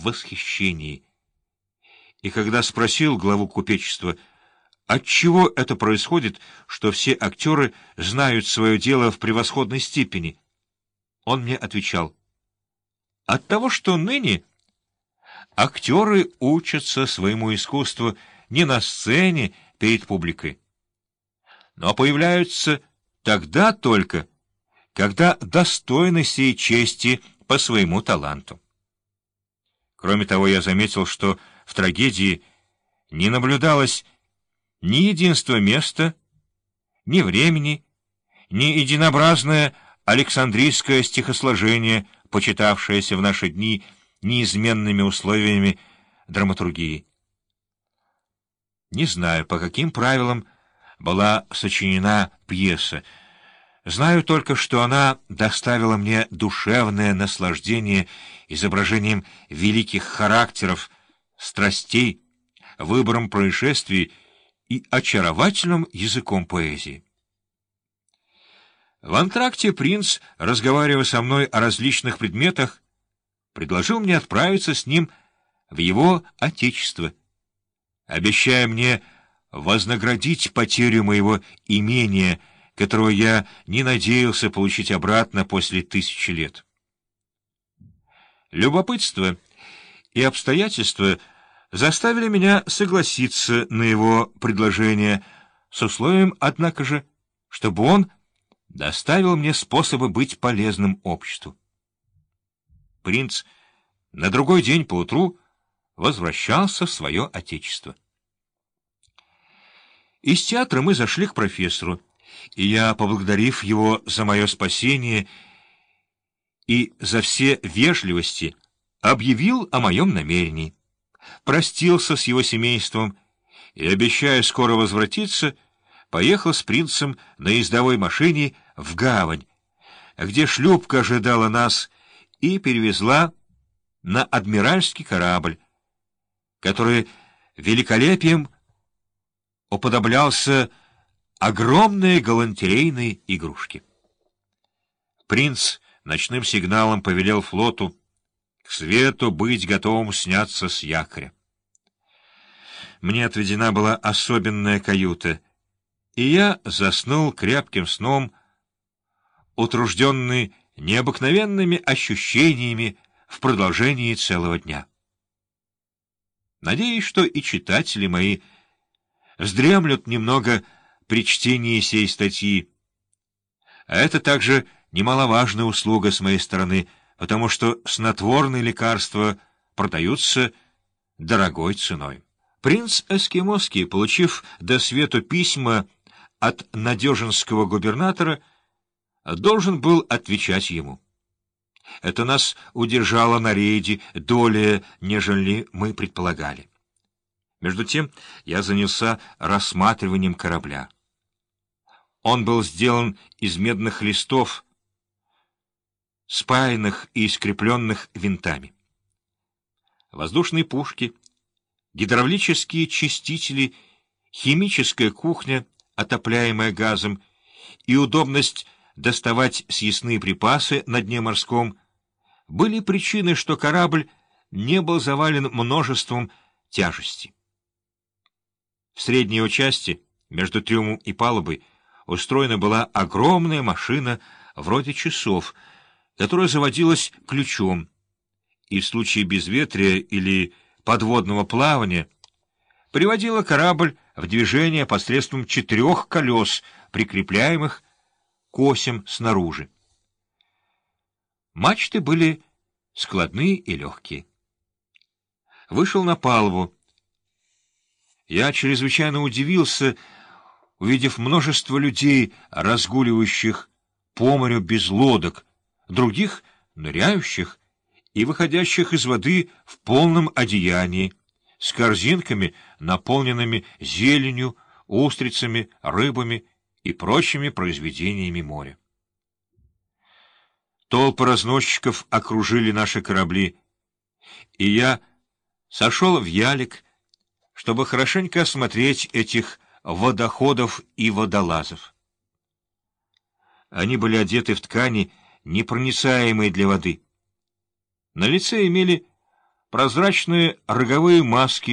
в восхищении. И когда спросил главу купечества, отчего это происходит, что все актеры знают свое дело в превосходной степени, он мне отвечал, «От того, что ныне актеры учатся своему искусству не на сцене перед публикой, но появляются тогда только, когда достойны сей чести по своему таланту. Кроме того, я заметил, что в трагедии не наблюдалось ни единства места, ни времени, ни единообразное Александрийское стихосложение, почитавшееся в наши дни неизменными условиями драматургии. Не знаю, по каким правилам была сочинена пьеса. Знаю только, что она доставила мне душевное наслаждение изображением великих характеров, страстей, выбором происшествий и очаровательным языком поэзии. В антракте принц, разговаривая со мной о различных предметах, предложил мне отправиться с ним в его отечество, обещая мне вознаградить потерю моего имения, которого я не надеялся получить обратно после тысячи лет. Любопытство и обстоятельства заставили меня согласиться на его предложение с условием, однако же, чтобы он доставил мне способы быть полезным обществу. Принц на другой день поутру возвращался в свое отечество. Из театра мы зашли к профессору, и я, поблагодарив его за мое спасение и за все вежливости, объявил о моем намерении, простился с его семейством и, обещая скоро возвратиться, поехал с принцем на ездовой машине в гавань, где шлюпка ожидала нас и перевезла на адмиральский корабль, который великолепием уподоблялся огромной галантерейной игрушке. Принц ночным сигналом повелел флоту к свету быть готовым сняться с якоря. Мне отведена была особенная каюта, и я заснул крепким сном, утружденный необыкновенными ощущениями в продолжении целого дня. Надеюсь, что и читатели мои вздремлют немного при чтении сей статьи. А это также немаловажная услуга с моей стороны, потому что снотворные лекарства продаются дорогой ценой. Принц Эскимоский, получив до свету письма от надеженского губернатора, должен был отвечать ему. Это нас удержало на рейде долее, нежели мы предполагали. Между тем я занялся рассматриванием корабля. Он был сделан из медных листов, спаянных и скрепленных винтами. Воздушные пушки, гидравлические чистители, химическая кухня, отопляемая газом, и удобность доставать съестные припасы на дне морском были причиной, что корабль не был завален множеством тяжестей. В средней его части, между трюмом и палубой, устроена была огромная машина вроде часов, которая заводилась ключом, и в случае безветрия или подводного плавания приводила корабль в движение посредством четырех колес, прикрепляемых к осям снаружи. Мачты были складные и легкие. Вышел на палубу, я чрезвычайно удивился, увидев множество людей, разгуливающих по морю без лодок, других — ныряющих и выходящих из воды в полном одеянии, с корзинками, наполненными зеленью, устрицами, рыбами и прочими произведениями моря. Толпы разносчиков окружили наши корабли, и я сошел в ялик, чтобы хорошенько осмотреть этих водоходов и водолазов. Они были одеты в ткани, непроницаемые для воды. На лице имели прозрачные роговые маски